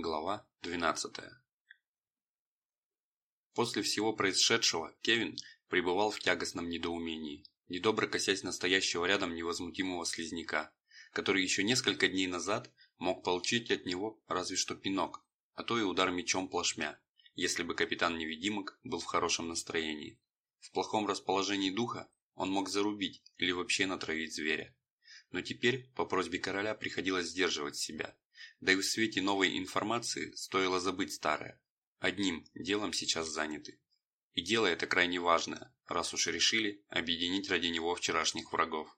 Глава 12 После всего происшедшего Кевин пребывал в тягостном недоумении, недобро косясь настоящего рядом невозмутимого слизняка, который еще несколько дней назад мог получить от него разве что пинок, а то и удар мечом плашмя, если бы капитан-невидимок был в хорошем настроении. В плохом расположении духа он мог зарубить или вообще натравить зверя. Но теперь по просьбе короля приходилось сдерживать себя, да и в свете новой информации стоило забыть старое. Одним делом сейчас заняты. И дело это крайне важное, раз уж решили объединить ради него вчерашних врагов.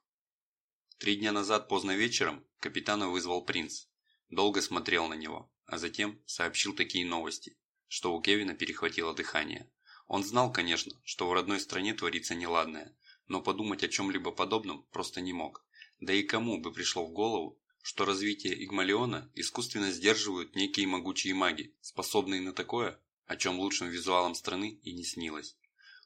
Три дня назад поздно вечером капитана вызвал принц. Долго смотрел на него, а затем сообщил такие новости, что у Кевина перехватило дыхание. Он знал, конечно, что в родной стране творится неладное, но подумать о чем-либо подобном просто не мог. Да и кому бы пришло в голову, что развитие Игмалиона искусственно сдерживают некие могучие маги, способные на такое, о чем лучшим визуалам страны и не снилось.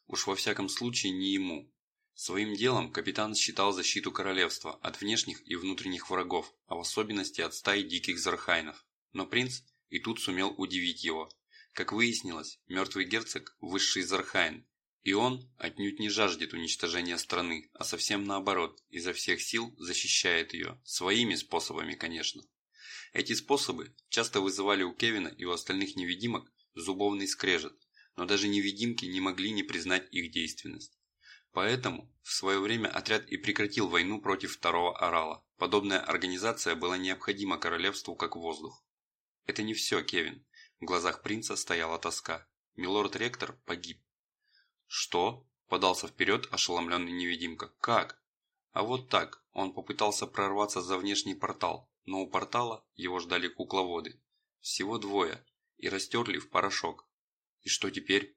Уж во всяком случае не ему. Своим делом капитан считал защиту королевства от внешних и внутренних врагов, а в особенности от стаи диких зархайнов. Но принц и тут сумел удивить его. Как выяснилось, мертвый герцог – высший зархайн, и он отнюдь не жаждет уничтожения страны, а совсем наоборот, изо всех сил защищает ее, своими способами, конечно. Эти способы часто вызывали у Кевина и у остальных невидимок зубовный скрежет, но даже невидимки не могли не признать их действенность. Поэтому в свое время отряд и прекратил войну против второго орала. Подобная организация была необходима королевству как воздух. Это не все, Кевин. В глазах принца стояла тоска. Милорд-ректор погиб. «Что?» – подался вперед ошеломленный невидимка. «Как?» А вот так, он попытался прорваться за внешний портал, но у портала его ждали кукловоды. Всего двое, и растерли в порошок. И что теперь?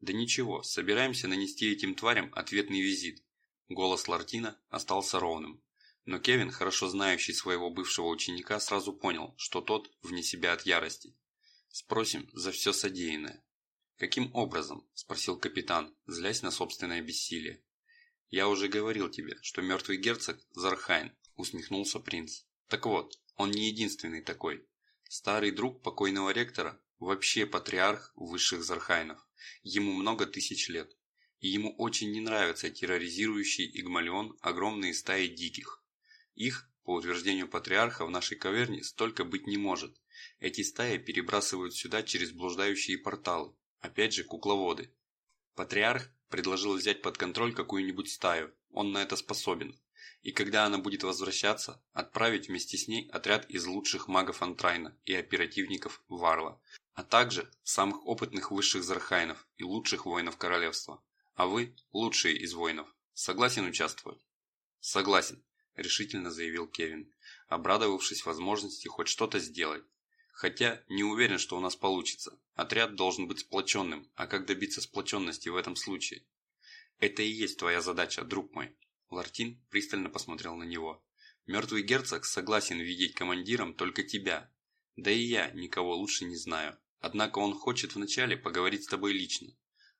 Да ничего, собираемся нанести этим тварям ответный визит. Голос Лартина остался ровным. Но Кевин, хорошо знающий своего бывшего ученика, сразу понял, что тот вне себя от ярости. Спросим за все содеянное. «Каким образом?» – спросил капитан, злясь на собственное бессилие. «Я уже говорил тебе, что мертвый герцог – Зархайн», – усмехнулся принц. «Так вот, он не единственный такой. Старый друг покойного ректора – вообще патриарх высших Зархайнов. Ему много тысяч лет. И ему очень не нравится терроризирующий Игмалион огромные стаи диких. Их, по утверждению патриарха, в нашей каверне столько быть не может. Эти стаи перебрасывают сюда через блуждающие порталы, Опять же кукловоды. Патриарх предложил взять под контроль какую-нибудь стаю, он на это способен. И когда она будет возвращаться, отправить вместе с ней отряд из лучших магов Антрайна и оперативников Варла, а также самых опытных высших зархайнов и лучших воинов королевства. А вы – лучшие из воинов. Согласен участвовать? Согласен, решительно заявил Кевин, обрадовавшись возможности хоть что-то сделать. Хотя не уверен, что у нас получится. Отряд должен быть сплоченным, а как добиться сплоченности в этом случае? Это и есть твоя задача, друг мой. Лартин пристально посмотрел на него. Мертвый герцог согласен видеть командиром только тебя. Да и я никого лучше не знаю. Однако он хочет вначале поговорить с тобой лично.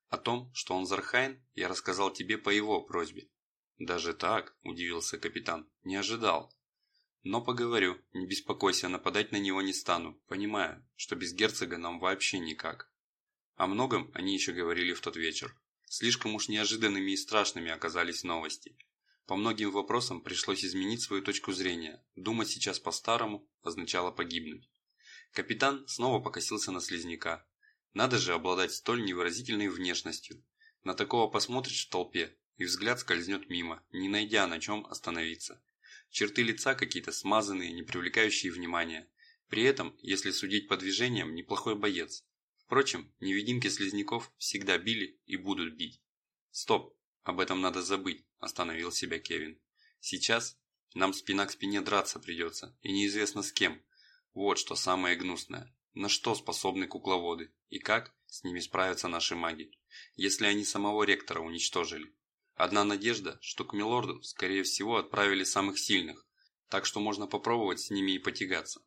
О том, что он Зархайн, я рассказал тебе по его просьбе. Даже так, удивился капитан, не ожидал. Но поговорю, не беспокойся, нападать на него не стану, понимая, что без герцога нам вообще никак. О многом они еще говорили в тот вечер. Слишком уж неожиданными и страшными оказались новости. По многим вопросам пришлось изменить свою точку зрения. Думать сейчас по-старому означало погибнуть. Капитан снова покосился на слизняка. Надо же обладать столь невыразительной внешностью. На такого посмотришь в толпе, и взгляд скользнет мимо, не найдя на чем остановиться. Черты лица какие-то смазанные, не привлекающие внимания. При этом, если судить по движениям, неплохой боец. Впрочем, невидимки слизняков всегда били и будут бить. Стоп, об этом надо забыть, остановил себя Кевин. Сейчас нам спина к спине драться придется, и неизвестно с кем. Вот что самое гнусное. На что способны кукловоды, и как с ними справятся наши маги, если они самого ректора уничтожили. Одна надежда, что к Милорду, скорее всего, отправили самых сильных, так что можно попробовать с ними и потягаться.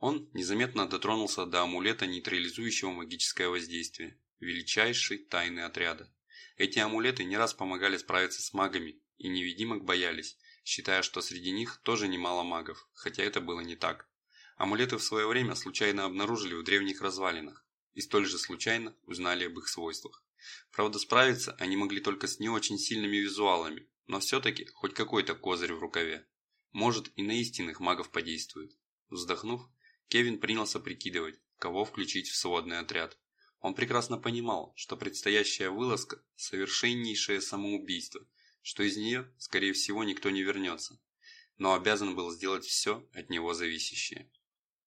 Он незаметно дотронулся до амулета, нейтрализующего магическое воздействие, величайшей тайны отряда. Эти амулеты не раз помогали справиться с магами, и невидимок боялись, считая, что среди них тоже немало магов, хотя это было не так. Амулеты в свое время случайно обнаружили в древних развалинах и столь же случайно узнали об их свойствах. Правда, справиться они могли только с не очень сильными визуалами, но все-таки хоть какой-то козырь в рукаве. Может и на истинных магов подействует. Вздохнув, Кевин принялся прикидывать, кого включить в сводный отряд. Он прекрасно понимал, что предстоящая вылазка – совершеннейшее самоубийство, что из нее, скорее всего, никто не вернется, но обязан был сделать все от него зависящее.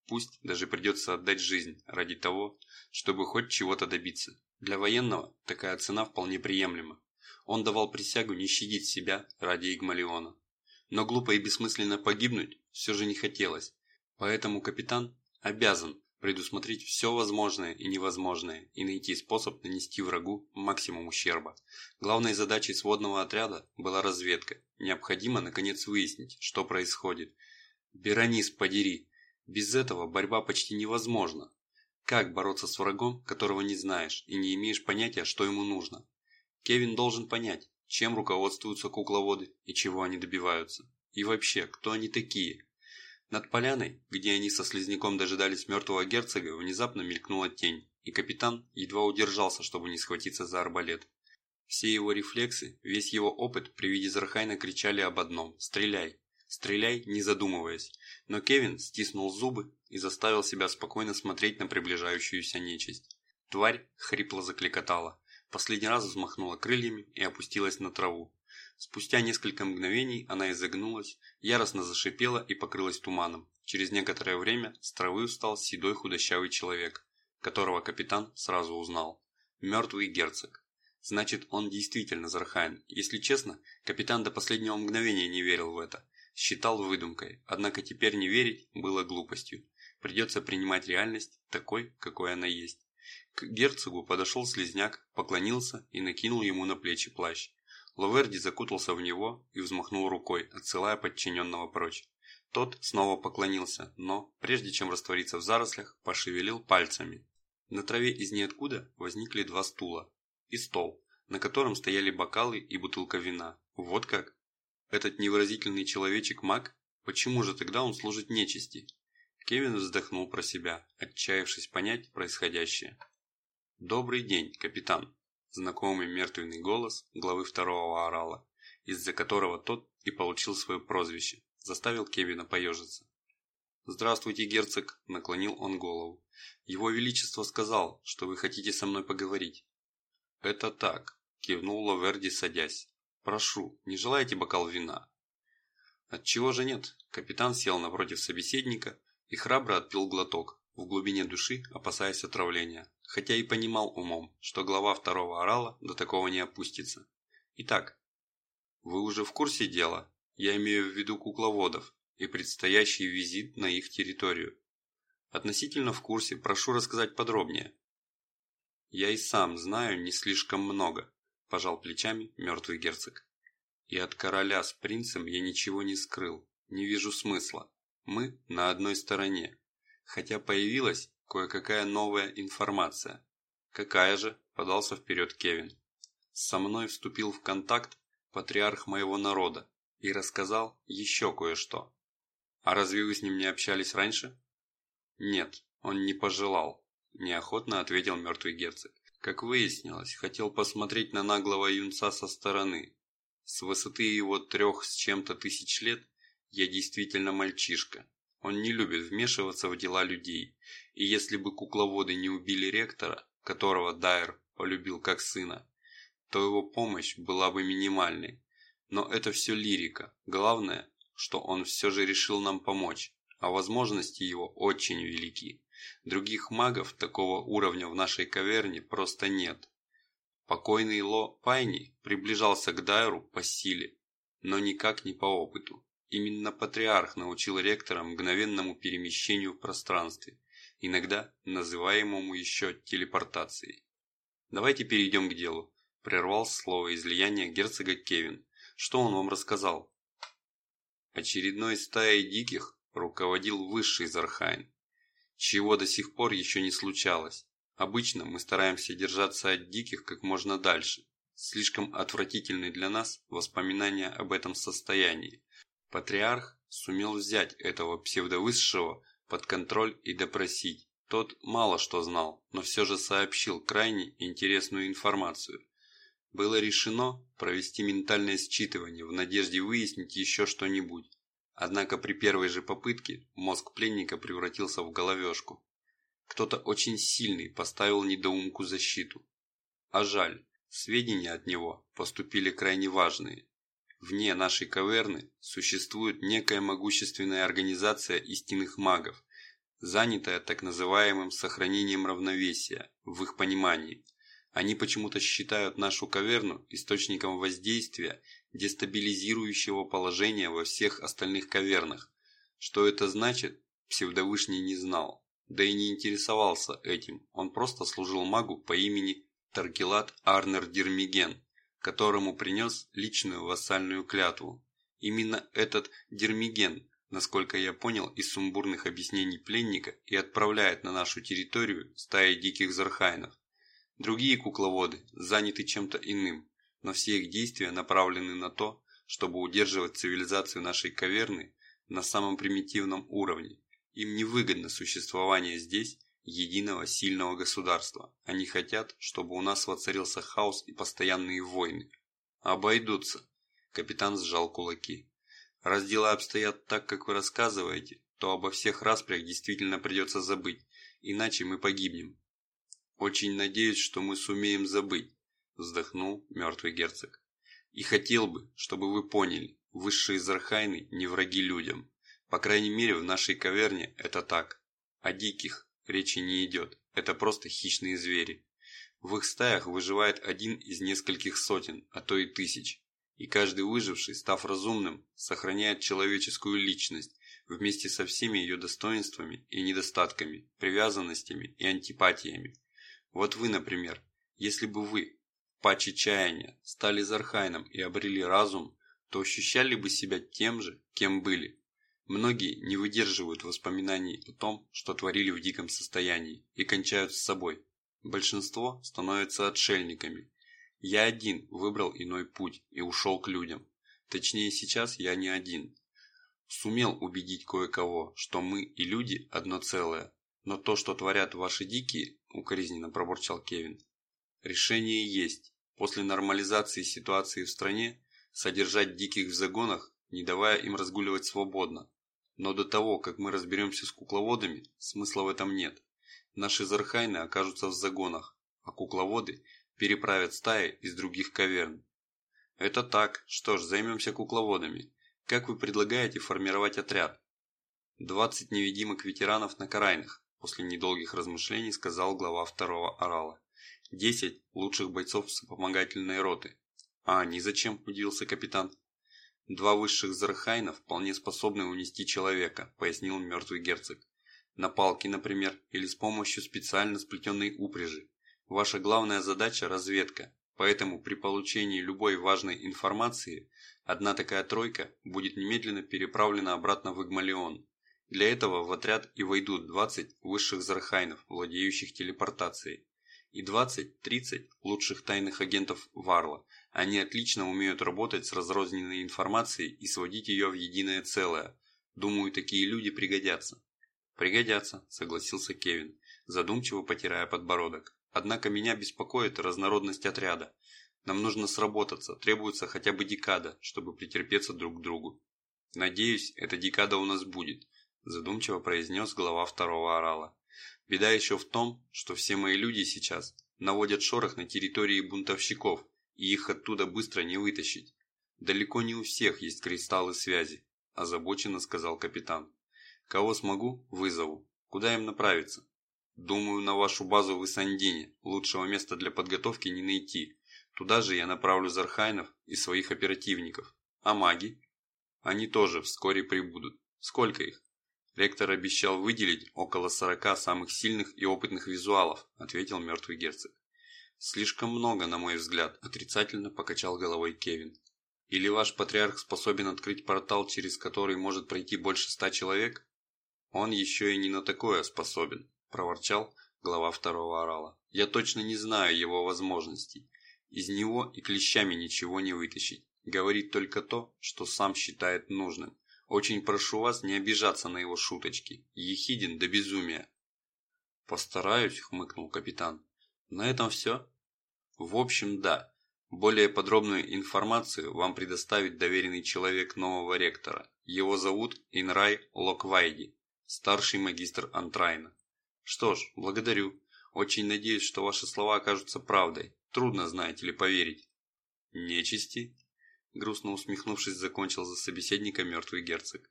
Пусть даже придется отдать жизнь ради того, чтобы хоть чего-то добиться. Для военного такая цена вполне приемлема. Он давал присягу не щадить себя ради Игмалиона. Но глупо и бессмысленно погибнуть все же не хотелось, поэтому капитан обязан предусмотреть все возможное и невозможное и найти способ нанести врагу максимум ущерба. Главной задачей сводного отряда была разведка. Необходимо наконец выяснить, что происходит. Беронис подери! Без этого борьба почти невозможна. Как бороться с врагом, которого не знаешь и не имеешь понятия, что ему нужно? Кевин должен понять, чем руководствуются кукловоды и чего они добиваются. И вообще, кто они такие? Над поляной, где они со слизняком дожидались мертвого герцога, внезапно мелькнула тень, и капитан едва удержался, чтобы не схватиться за арбалет. Все его рефлексы, весь его опыт при виде Зархайна кричали об одном – «Стреляй! Стреляй, не задумываясь!» Но Кевин стиснул зубы и заставил себя спокойно смотреть на приближающуюся нечисть. Тварь хрипло закликотала, последний раз взмахнула крыльями и опустилась на траву. Спустя несколько мгновений она изогнулась, яростно зашипела и покрылась туманом. Через некоторое время с травы встал седой худощавый человек, которого капитан сразу узнал. Мертвый герцог. Значит, он действительно Зархайн. Если честно, капитан до последнего мгновения не верил в это. Считал выдумкой, однако теперь не верить было глупостью. Придется принимать реальность такой, какой она есть. К герцогу подошел слезняк, поклонился и накинул ему на плечи плащ. Лаверди закутался в него и взмахнул рукой, отсылая подчиненного прочь. Тот снова поклонился, но, прежде чем раствориться в зарослях, пошевелил пальцами. На траве из ниоткуда возникли два стула и стол, на котором стояли бокалы и бутылка вина. Вот как? Этот невыразительный человечек-маг? Почему же тогда он служит нечисти? Кевин вздохнул про себя, отчаявшись понять происходящее. «Добрый день, капитан!» знакомый мертвенный голос главы второго орала, из-за которого тот и получил свое прозвище, заставил Кевина поежиться. «Здравствуйте, герцог!» – наклонил он голову. «Его Величество сказал, что вы хотите со мной поговорить». «Это так», – кивнул Лаверди, садясь. «Прошу, не желаете бокал вина?» «Отчего же нет?» Капитан сел напротив собеседника и храбро отпил глоток, в глубине души опасаясь отравления хотя и понимал умом, что глава второго орала до такого не опустится. Итак, вы уже в курсе дела, я имею в виду кукловодов и предстоящий визит на их территорию. Относительно в курсе, прошу рассказать подробнее. Я и сам знаю не слишком много, пожал плечами мертвый герцог. И от короля с принцем я ничего не скрыл, не вижу смысла. Мы на одной стороне, хотя появилась кое-какая новая информация. Какая же? Подался вперед Кевин. Со мной вступил в контакт патриарх моего народа и рассказал еще кое-что. А разве вы с ним не общались раньше? Нет, он не пожелал, неохотно ответил мертвый герцог. Как выяснилось, хотел посмотреть на наглого юнца со стороны. С высоты его трех с чем-то тысяч лет я действительно мальчишка. Он не любит вмешиваться в дела людей и если бы кукловоды не убили ректора, которого Дайер полюбил как сына, то его помощь была бы минимальной. Но это все лирика. Главное, что он все же решил нам помочь, а возможности его очень велики. Других магов такого уровня в нашей каверне просто нет. Покойный Ло Пайни приближался к Дайру по силе, но никак не по опыту. Именно патриарх научил ректора мгновенному перемещению в пространстве иногда называемому еще телепортацией. Давайте перейдем к делу, прервал слово излияния герцога Кевин. Что он вам рассказал? Очередной стаей диких руководил высший Зархайн, чего до сих пор еще не случалось. Обычно мы стараемся держаться от диких как можно дальше. Слишком отвратительны для нас воспоминания об этом состоянии. Патриарх сумел взять этого псевдовысшего под контроль и допросить. Тот мало что знал, но все же сообщил крайне интересную информацию. Было решено провести ментальное считывание в надежде выяснить еще что-нибудь. Однако при первой же попытке мозг пленника превратился в головешку. Кто-то очень сильный поставил недоумку защиту. А жаль, сведения от него поступили крайне важные. Вне нашей каверны существует некая могущественная организация истинных магов, занятая так называемым сохранением равновесия, в их понимании. Они почему-то считают нашу каверну источником воздействия, дестабилизирующего положения во всех остальных кавернах. Что это значит, псевдовышний не знал, да и не интересовался этим, он просто служил магу по имени Таргилат Арнер Дермиген, которому принес личную вассальную клятву. Именно этот Дермиген насколько я понял из сумбурных объяснений пленника, и отправляет на нашу территорию стаи диких зархайнов. Другие кукловоды заняты чем-то иным, но все их действия направлены на то, чтобы удерживать цивилизацию нашей каверны на самом примитивном уровне. Им невыгодно существование здесь единого сильного государства. Они хотят, чтобы у нас воцарился хаос и постоянные войны. Обойдутся. Капитан сжал кулаки. Раз дела обстоят так, как вы рассказываете, то обо всех распрях действительно придется забыть, иначе мы погибнем. Очень надеюсь, что мы сумеем забыть, вздохнул мертвый герцог. И хотел бы, чтобы вы поняли, высшие зархайны не враги людям. По крайней мере, в нашей каверне это так. О диких речи не идет, это просто хищные звери. В их стаях выживает один из нескольких сотен, а то и тысяч. И каждый выживший, став разумным, сохраняет человеческую личность вместе со всеми ее достоинствами и недостатками, привязанностями и антипатиями. Вот вы, например, если бы вы, паче чаяния, стали Зархайном и обрели разум, то ощущали бы себя тем же, кем были. Многие не выдерживают воспоминаний о том, что творили в диком состоянии, и кончают с собой. Большинство становятся отшельниками, я один выбрал иной путь и ушел к людям. Точнее, сейчас я не один. Сумел убедить кое-кого, что мы и люди одно целое. Но то, что творят ваши дикие, укоризненно пробурчал Кевин. Решение есть. После нормализации ситуации в стране, содержать диких в загонах, не давая им разгуливать свободно. Но до того, как мы разберемся с кукловодами, смысла в этом нет. Наши зархайны окажутся в загонах, а кукловоды переправят стаи из других каверн. Это так, что ж, займемся кукловодами. Как вы предлагаете формировать отряд? 20 невидимых ветеранов на Карайнах, после недолгих размышлений сказал глава второго орала. 10 лучших бойцов вспомогательной роты. А они зачем, удивился капитан. Два высших зархайна вполне способны унести человека, пояснил мертвый герцог. На палке, например, или с помощью специально сплетенной упряжи. Ваша главная задача – разведка, поэтому при получении любой важной информации одна такая тройка будет немедленно переправлена обратно в Игмалион. Для этого в отряд и войдут 20 высших зархайнов, владеющих телепортацией, и 20-30 лучших тайных агентов Варла. Они отлично умеют работать с разрозненной информацией и сводить ее в единое целое. Думаю, такие люди пригодятся. Пригодятся, согласился Кевин, задумчиво потирая подбородок. Однако меня беспокоит разнородность отряда. Нам нужно сработаться, требуется хотя бы декада, чтобы претерпеться друг к другу. Надеюсь, эта декада у нас будет, задумчиво произнес глава второго орала. Беда еще в том, что все мои люди сейчас наводят шорох на территории бунтовщиков, и их оттуда быстро не вытащить. Далеко не у всех есть кристаллы связи, озабоченно сказал капитан. Кого смогу, вызову. Куда им направиться? Думаю, на вашу базу в Исандине лучшего места для подготовки не найти. Туда же я направлю Зархайнов и своих оперативников. А маги? Они тоже вскоре прибудут. Сколько их? Ректор обещал выделить около сорока самых сильных и опытных визуалов, ответил мертвый герцог. Слишком много, на мой взгляд, отрицательно покачал головой Кевин. Или ваш патриарх способен открыть портал, через который может пройти больше ста человек? Он еще и не на такое способен проворчал глава второго орала. «Я точно не знаю его возможностей. Из него и клещами ничего не вытащить. Говорит только то, что сам считает нужным. Очень прошу вас не обижаться на его шуточки. Ехиден до безумия». «Постараюсь», – хмыкнул капитан. «На этом все?» «В общем, да. Более подробную информацию вам предоставит доверенный человек нового ректора. Его зовут Инрай Локвайди, старший магистр Антрайна. Что ж, благодарю. Очень надеюсь, что ваши слова окажутся правдой. Трудно, знаете ли, поверить. Нечисти? Грустно усмехнувшись, закончил за собеседника мертвый герцог.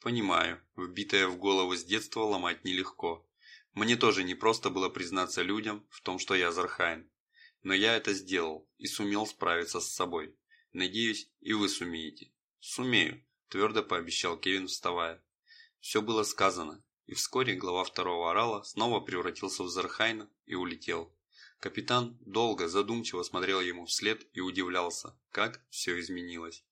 Понимаю, вбитое в голову с детства ломать нелегко. Мне тоже не просто было признаться людям в том, что я Зархайн. Но я это сделал и сумел справиться с собой. Надеюсь, и вы сумеете. Сумею, твердо пообещал Кевин, вставая. Все было сказано, и вскоре глава второго орала снова превратился в Зархайна и улетел. Капитан долго, задумчиво смотрел ему вслед и удивлялся, как все изменилось.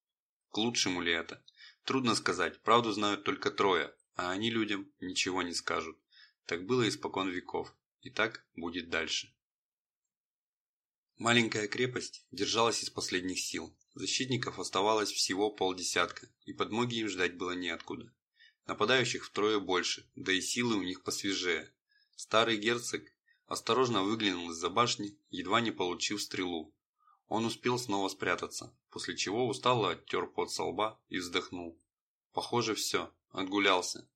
К лучшему ли это? Трудно сказать, правду знают только трое, а они людям ничего не скажут. Так было испокон веков, и так будет дальше. Маленькая крепость держалась из последних сил. Защитников оставалось всего полдесятка, и подмоги им ждать было неоткуда. Нападающих втрое больше, да и силы у них посвежее. Старый герцог осторожно выглянул из-за башни, едва не получив стрелу. Он успел снова спрятаться, после чего устало оттер пот со лба и вздохнул. Похоже, все, отгулялся.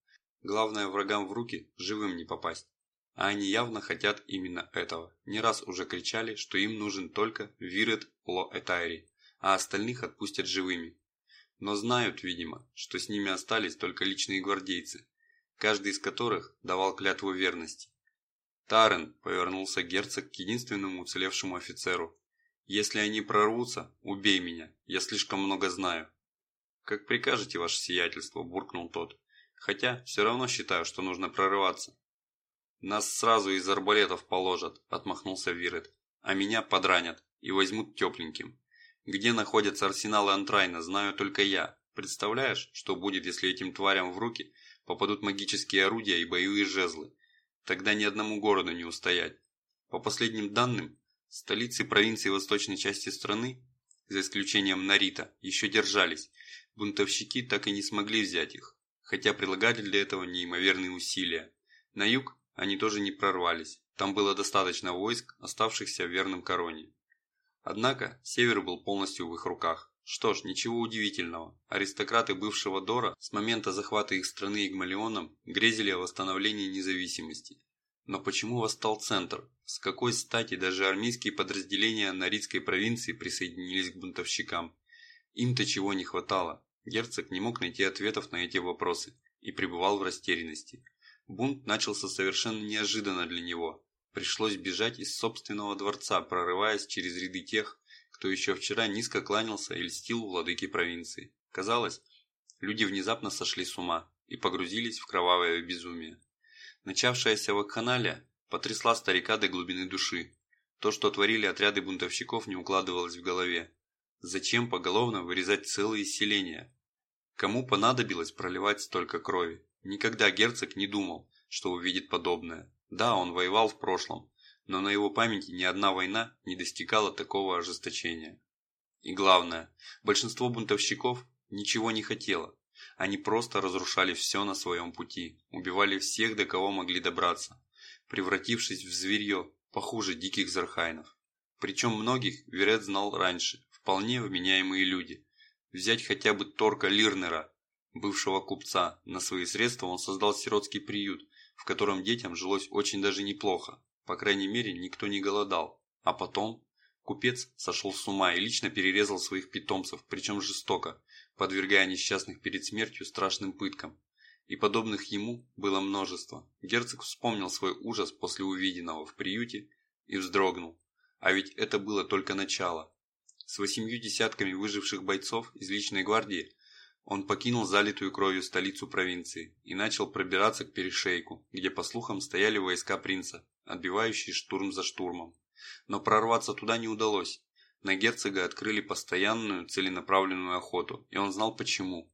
Главное врагам в руки живым не попасть. А они явно хотят именно этого. Не раз уже кричали, что им нужен только Вирет Ло Этайри, а остальных отпустят живыми. Но знают, видимо, что с ними остались только личные гвардейцы, каждый из которых давал клятву верности. «Тарен», – повернулся герцог к единственному уцелевшему офицеру, – «если они прорвутся, убей меня, я слишком много знаю». «Как прикажете, ваше сиятельство», – буркнул тот, – «хотя все равно считаю, что нужно прорываться». «Нас сразу из арбалетов положат», – отмахнулся Вирет, – «а меня подранят и возьмут тепленьким. Где находятся арсеналы Антрайна, знаю только я. Представляешь, что будет, если этим тварям в руки попадут магические орудия и боевые жезлы? Тогда ни одному городу не устоять. По последним данным, столицы провинции восточной части страны, за исключением Нарита, еще держались. Бунтовщики так и не смогли взять их, хотя прилагали для этого неимоверные усилия. На юг они тоже не прорвались, там было достаточно войск, оставшихся верным короне. Однако, север был полностью в их руках. Что ж, ничего удивительного. Аристократы бывшего Дора с момента захвата их страны Игмалионом грезили о восстановлении независимости. Но почему восстал центр? С какой стати даже армейские подразделения Норидской провинции присоединились к бунтовщикам? Им-то чего не хватало. Герцог не мог найти ответов на эти вопросы и пребывал в растерянности. Бунт начался совершенно неожиданно для него, Пришлось бежать из собственного дворца, прорываясь через ряды тех, кто еще вчера низко кланялся и льстил владыке провинции. Казалось, люди внезапно сошли с ума и погрузились в кровавое безумие. Начавшаяся вакханалия потрясла старика до глубины души. То, что творили отряды бунтовщиков, не укладывалось в голове. Зачем поголовно вырезать целые селения? Кому понадобилось проливать столько крови? Никогда герцог не думал, что увидит подобное. Да, он воевал в прошлом, но на его памяти ни одна война не достигала такого ожесточения. И главное, большинство бунтовщиков ничего не хотело. Они просто разрушали все на своем пути, убивали всех, до кого могли добраться, превратившись в зверье, похуже диких зархайнов. Причем многих Верет знал раньше, вполне вменяемые люди. Взять хотя бы Торка Лирнера, бывшего купца, на свои средства он создал сиротский приют, в котором детям жилось очень даже неплохо. По крайней мере, никто не голодал. А потом купец сошел с ума и лично перерезал своих питомцев, причем жестоко, подвергая несчастных перед смертью страшным пыткам. И подобных ему было множество. Герцог вспомнил свой ужас после увиденного в приюте и вздрогнул. А ведь это было только начало. С восемью десятками выживших бойцов из личной гвардии он покинул залитую кровью столицу провинции и начал пробираться к перешейку, где, по слухам, стояли войска принца, отбивающие штурм за штурмом. Но прорваться туда не удалось. На герцога открыли постоянную целенаправленную охоту, и он знал почему.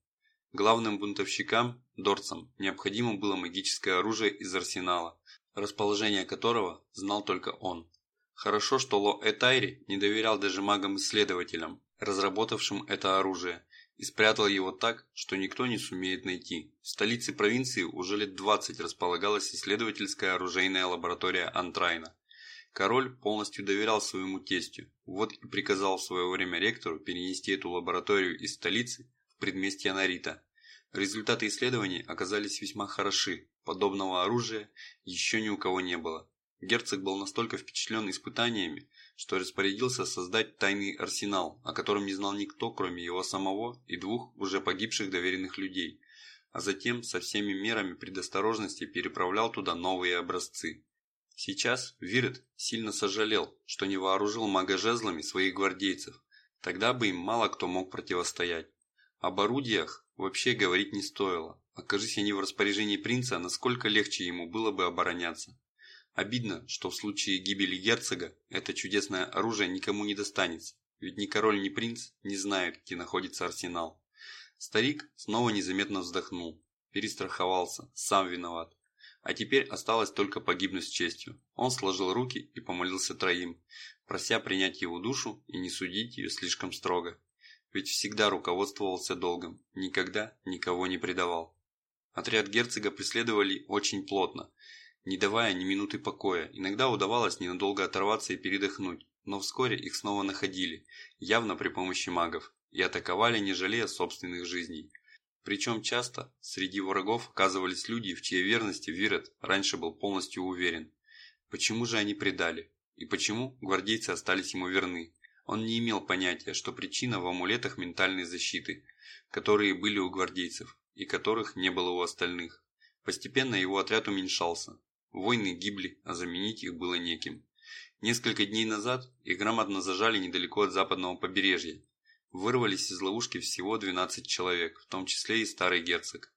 Главным бунтовщикам, дорцам, необходимо было магическое оружие из арсенала, расположение которого знал только он. Хорошо, что Ло Этайри не доверял даже магам-исследователям, разработавшим это оружие, и спрятал его так, что никто не сумеет найти. В столице провинции уже лет 20 располагалась исследовательская оружейная лаборатория Антрайна. Король полностью доверял своему тестю, вот и приказал в свое время ректору перенести эту лабораторию из столицы в предместье Нарита. Результаты исследований оказались весьма хороши, подобного оружия еще ни у кого не было. Герцог был настолько впечатлен испытаниями, что распорядился создать тайный арсенал, о котором не знал никто, кроме его самого и двух уже погибших доверенных людей, а затем со всеми мерами предосторожности переправлял туда новые образцы. Сейчас Вирет сильно сожалел, что не вооружил мага жезлами своих гвардейцев, тогда бы им мало кто мог противостоять. Об орудиях вообще говорить не стоило, окажись они в распоряжении принца, насколько легче ему было бы обороняться. Обидно, что в случае гибели герцога это чудесное оружие никому не достанется, ведь ни король, ни принц не знают, где находится арсенал. Старик снова незаметно вздохнул, перестраховался, сам виноват. А теперь осталось только погибнуть с честью. Он сложил руки и помолился троим, прося принять его душу и не судить ее слишком строго. Ведь всегда руководствовался долгом, никогда никого не предавал. Отряд герцога преследовали очень плотно, не давая ни минуты покоя. Иногда удавалось ненадолго оторваться и передохнуть, но вскоре их снова находили, явно при помощи магов, и атаковали, не жалея собственных жизней. Причем часто среди врагов оказывались люди, в чьей верности Вирет раньше был полностью уверен. Почему же они предали? И почему гвардейцы остались ему верны? Он не имел понятия, что причина в амулетах ментальной защиты, которые были у гвардейцев и которых не было у остальных. Постепенно его отряд уменьшался, Войны гибли, а заменить их было неким. Несколько дней назад их грамотно зажали недалеко от западного побережья. Вырвались из ловушки всего 12 человек, в том числе и старый герцог,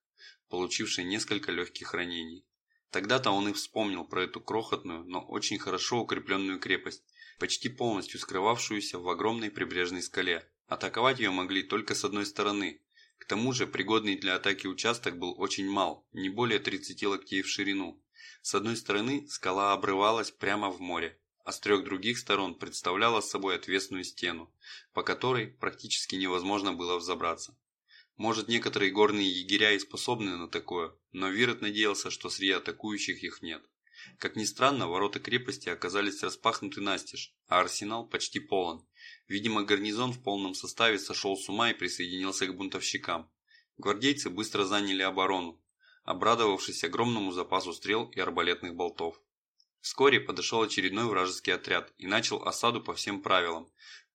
получивший несколько легких ранений. Тогда-то он и вспомнил про эту крохотную, но очень хорошо укрепленную крепость, почти полностью скрывавшуюся в огромной прибрежной скале. Атаковать ее могли только с одной стороны. К тому же пригодный для атаки участок был очень мал, не более 30 локтей в ширину. С одной стороны скала обрывалась прямо в море, а с трех других сторон представляла собой отвесную стену, по которой практически невозможно было взобраться. Может, некоторые горные егеря и способны на такое, но Вирот надеялся, что среди атакующих их нет. Как ни странно, ворота крепости оказались распахнуты настежь, а арсенал почти полон. Видимо, гарнизон в полном составе сошел с ума и присоединился к бунтовщикам. Гвардейцы быстро заняли оборону, обрадовавшись огромному запасу стрел и арбалетных болтов. Вскоре подошел очередной вражеский отряд и начал осаду по всем правилам.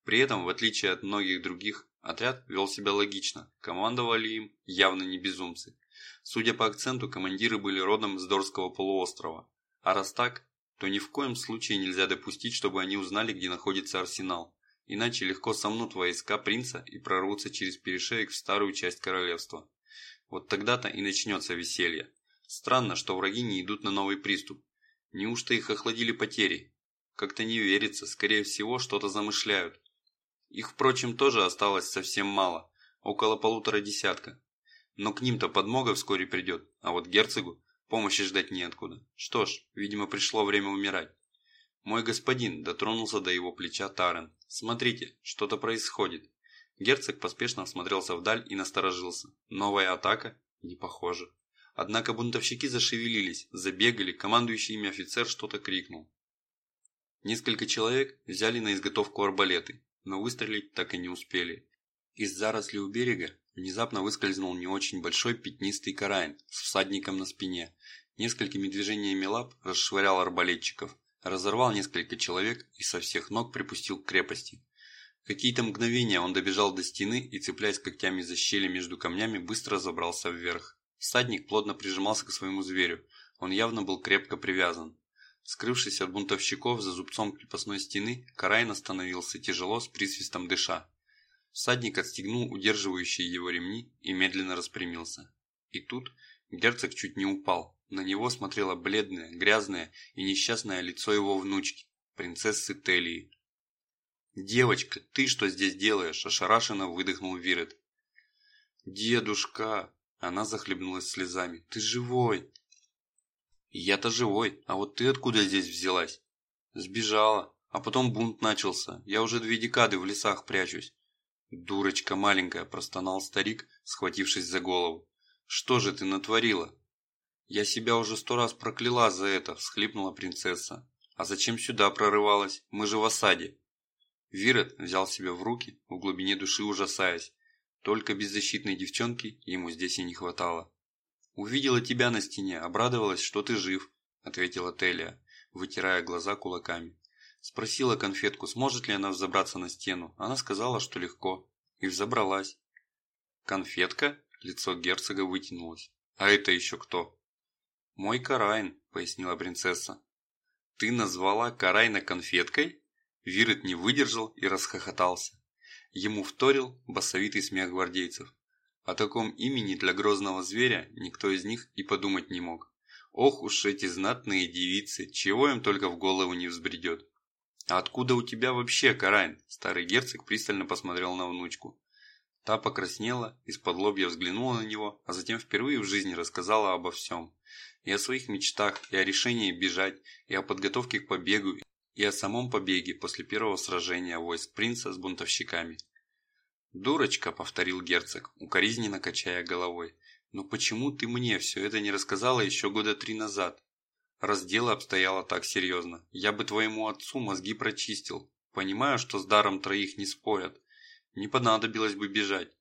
При этом, в отличие от многих других, отряд вел себя логично, командовали им явно не безумцы. Судя по акценту, командиры были родом с Дорского полуострова. А раз так, то ни в коем случае нельзя допустить, чтобы они узнали, где находится арсенал. Иначе легко сомнут войска принца и прорвутся через перешеек в старую часть королевства. Вот тогда-то и начнется веселье. Странно, что враги не идут на новый приступ. Неужто их охладили потери? Как-то не верится, скорее всего, что-то замышляют. Их, впрочем, тоже осталось совсем мало, около полутора десятка. Но к ним-то подмога вскоре придет, а вот герцогу помощи ждать неоткуда. Что ж, видимо, пришло время умирать. Мой господин дотронулся до его плеча Тарен. Смотрите, что-то происходит. Герцог поспешно осмотрелся вдаль и насторожился. Новая атака? Не похоже. Однако бунтовщики зашевелились, забегали, командующий ими офицер что-то крикнул. Несколько человек взяли на изготовку арбалеты, но выстрелить так и не успели. Из заросли у берега внезапно выскользнул не очень большой пятнистый караин с всадником на спине. Несколькими движениями лап расшвырял арбалетчиков, разорвал несколько человек и со всех ног припустил к крепости. Какие-то мгновения он добежал до стены и, цепляясь когтями за щели между камнями, быстро забрался вверх. Всадник плотно прижимался к своему зверю, он явно был крепко привязан. Скрывшись от бунтовщиков за зубцом крепостной стены, Карайн остановился, тяжело, с присвистом дыша. Всадник отстегнул удерживающие его ремни и медленно распрямился. И тут герцог чуть не упал. На него смотрело бледное, грязное и несчастное лицо его внучки, принцессы Телии. «Девочка, ты что здесь делаешь?» – ошарашенно выдохнул Вирет. «Дедушка!» – она захлебнулась слезами. «Ты живой!» «Я-то живой, а вот ты откуда здесь взялась?» «Сбежала, а потом бунт начался. Я уже две декады в лесах прячусь». «Дурочка маленькая», – простонал старик, схватившись за голову. «Что же ты натворила?» «Я себя уже сто раз прокляла за это», – всхлипнула принцесса. «А зачем сюда прорывалась? Мы же в осаде». Вирет взял себя в руки, в глубине души ужасаясь. Только беззащитной девчонки ему здесь и не хватало. «Увидела тебя на стене, обрадовалась, что ты жив», – ответила Телия, вытирая глаза кулаками. Спросила конфетку, сможет ли она взобраться на стену. Она сказала, что легко. И взобралась. «Конфетка?» – лицо герцога вытянулось. «А это еще кто?» «Мой Карайн», – пояснила принцесса. «Ты назвала Карайна конфеткой?» Вирет не выдержал и расхохотался. Ему вторил басовитый смех гвардейцев. О таком имени для грозного зверя никто из них и подумать не мог. Ох уж эти знатные девицы, чего им только в голову не взбредет. «А откуда у тебя вообще Карайн?» Старый герцог пристально посмотрел на внучку. Та покраснела, из-под лобья взглянула на него, а затем впервые в жизни рассказала обо всем. И о своих мечтах, и о решении бежать, и о подготовке к побегу, и о самом побеге после первого сражения войск принца с бунтовщиками. «Дурочка», — повторил герцог, укоризненно качая головой, «но почему ты мне все это не рассказала еще года три назад? Раз дело обстояло так серьезно, я бы твоему отцу мозги прочистил, понимаю, что с даром троих не спорят, не понадобилось бы бежать».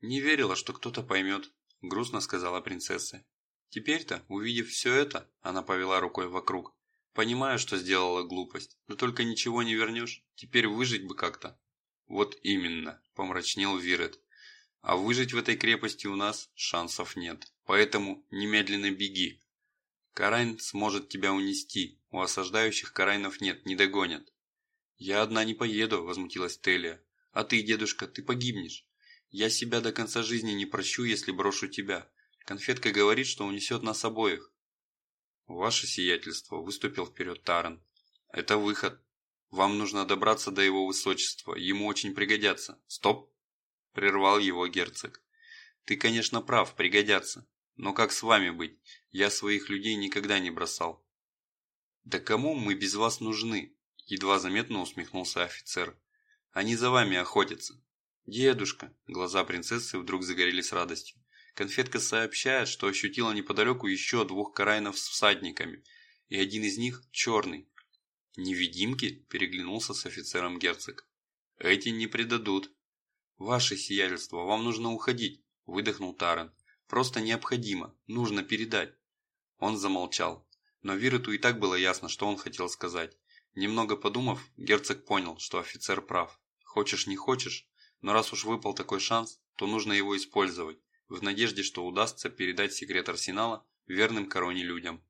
«Не верила, что кто-то поймет», — грустно сказала принцесса. Теперь-то, увидев все это, она повела рукой вокруг, Понимаю, что сделала глупость, но только ничего не вернешь. Теперь выжить бы как-то. Вот именно, помрачнел Вирет. А выжить в этой крепости у нас шансов нет. Поэтому немедленно беги. Карайн сможет тебя унести. У осаждающих Карайнов нет, не догонят. Я одна не поеду, возмутилась Телия. А ты, дедушка, ты погибнешь. Я себя до конца жизни не прощу, если брошу тебя. Конфетка говорит, что унесет нас обоих. «Ваше сиятельство», – выступил вперед Таран. «Это выход. Вам нужно добраться до его высочества, ему очень пригодятся». «Стоп!» – прервал его герцог. «Ты, конечно, прав, пригодятся. Но как с вами быть? Я своих людей никогда не бросал». «Да кому мы без вас нужны?» – едва заметно усмехнулся офицер. «Они за вами охотятся». «Дедушка!» – глаза принцессы вдруг загорелись радостью. Конфетка сообщает, что ощутила неподалеку еще двух карайнов с всадниками, и один из них черный. «Невидимки?» – переглянулся с офицером герцог. «Эти не предадут». «Ваше сиятельство, вам нужно уходить», – выдохнул Таран. «Просто необходимо, нужно передать». Он замолчал, но Вироту и так было ясно, что он хотел сказать. Немного подумав, герцог понял, что офицер прав. Хочешь не хочешь, но раз уж выпал такой шанс, то нужно его использовать в надежде, что удастся передать секрет арсенала верным короне людям.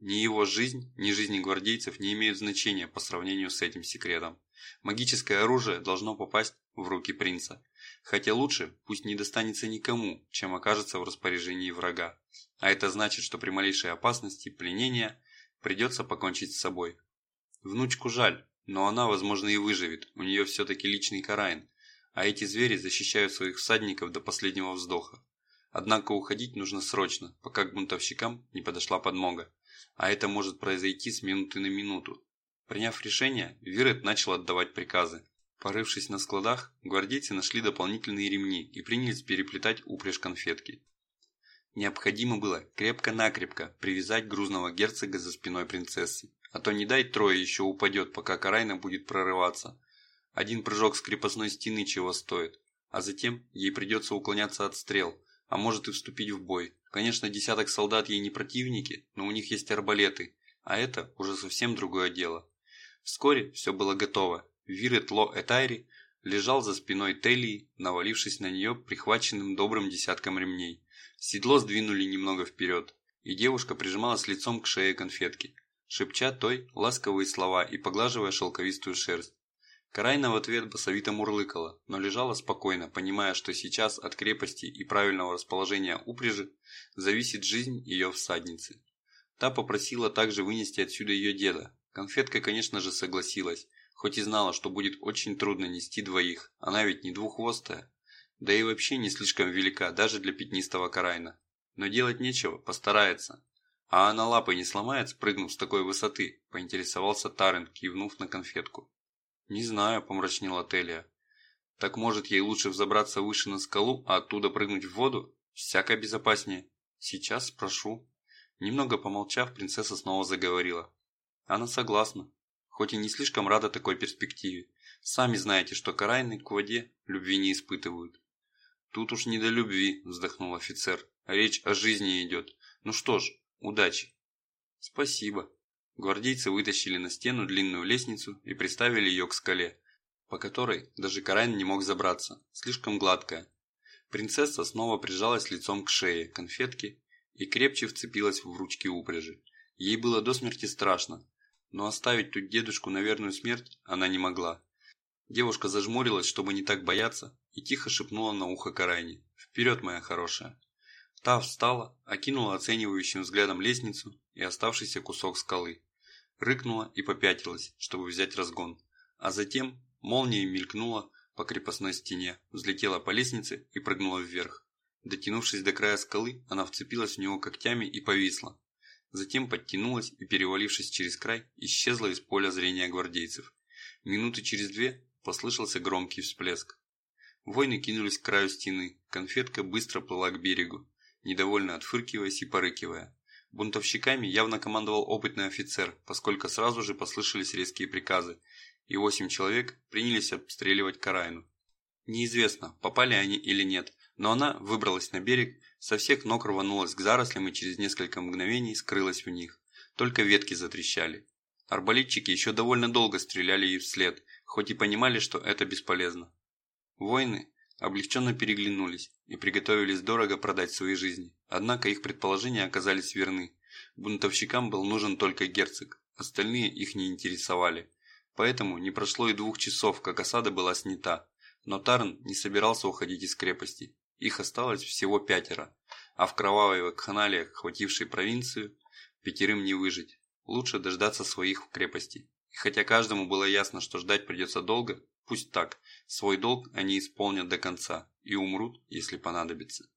Ни его жизнь, ни жизни гвардейцев не имеют значения по сравнению с этим секретом. Магическое оружие должно попасть в руки принца. Хотя лучше пусть не достанется никому, чем окажется в распоряжении врага. А это значит, что при малейшей опасности пленения придется покончить с собой. Внучку жаль, но она, возможно, и выживет, у нее все-таки личный карайн, а эти звери защищают своих всадников до последнего вздоха. Однако уходить нужно срочно, пока к бунтовщикам не подошла подмога, а это может произойти с минуты на минуту. Приняв решение, Вирет начал отдавать приказы. Порывшись на складах, гвардейцы нашли дополнительные ремни и принялись переплетать упряжь конфетки. Необходимо было крепко-накрепко привязать грузного герцога за спиной принцессы, а то не дай трое еще упадет, пока Карайна будет прорываться, один прыжок с крепостной стены чего стоит, а затем ей придется уклоняться от стрел, а может и вступить в бой. Конечно, десяток солдат ей не противники, но у них есть арбалеты, а это уже совсем другое дело. Вскоре все было готово. Вирет Ло Этайри лежал за спиной Телии, навалившись на нее прихваченным добрым десятком ремней. Седло сдвинули немного вперед, и девушка прижималась лицом к шее конфетки, шепча той ласковые слова и поглаживая шелковистую шерсть. Карайна в ответ басовито мурлыкала, но лежала спокойно, понимая, что сейчас от крепости и правильного расположения упряжи зависит жизнь ее всадницы. Та попросила также вынести отсюда ее деда. Конфетка, конечно же, согласилась, хоть и знала, что будет очень трудно нести двоих, она ведь не двуххвостая, да и вообще не слишком велика даже для пятнистого Карайна. Но делать нечего, постарается. А она лапой не сломает, спрыгнув с такой высоты, поинтересовался Тарен, кивнув на конфетку. «Не знаю», – помрачнела Телия. Так может ей лучше взобраться выше на скалу, а оттуда прыгнуть в воду? Всяко безопаснее. Сейчас спрошу. Немного помолчав, принцесса снова заговорила. Она согласна, хоть и не слишком рада такой перспективе. Сами знаете, что карайны к воде любви не испытывают. Тут уж не до любви, вздохнул офицер. Речь о жизни идет. Ну что ж, удачи. Спасибо. Гвардейцы вытащили на стену длинную лестницу и приставили ее к скале, по которой даже Карайн не мог забраться, слишком гладкая. Принцесса снова прижалась лицом к шее конфетки и крепче вцепилась в ручки упряжи. Ей было до смерти страшно, но оставить тут дедушку на верную смерть она не могла. Девушка зажмурилась, чтобы не так бояться, и тихо шепнула на ухо Карайне «Вперед, моя хорошая!». Та встала, окинула оценивающим взглядом лестницу и оставшийся кусок скалы. Рыкнула и попятилась, чтобы взять разгон. А затем молнией мелькнула по крепостной стене, взлетела по лестнице и прыгнула вверх. Дотянувшись до края скалы, она вцепилась в него когтями и повисла. Затем подтянулась и, перевалившись через край, исчезла из поля зрения гвардейцев. Минуты через две послышался громкий всплеск. Воины кинулись к краю стены, конфетка быстро плыла к берегу недовольно отфыркиваясь и порыкивая. Бунтовщиками явно командовал опытный офицер, поскольку сразу же послышались резкие приказы, и восемь человек принялись обстреливать Карайну. Неизвестно, попали они или нет, но она выбралась на берег, со всех ног рванулась к зарослям и через несколько мгновений скрылась в них. Только ветки затрещали. Арбалетчики еще довольно долго стреляли ей вслед, хоть и понимали, что это бесполезно. Воины облегченно переглянулись и приготовились дорого продать свои жизни. Однако их предположения оказались верны. Бунтовщикам был нужен только герцог, остальные их не интересовали. Поэтому не прошло и двух часов, как осада была снята. Но Тарн не собирался уходить из крепости. Их осталось всего пятеро, а в кровавой вакханалии, охватившей провинцию, пятерым не выжить. Лучше дождаться своих в крепости. И хотя каждому было ясно, что ждать придется долго, пусть так, свой долг они исполнят до конца и умрут, если понадобится.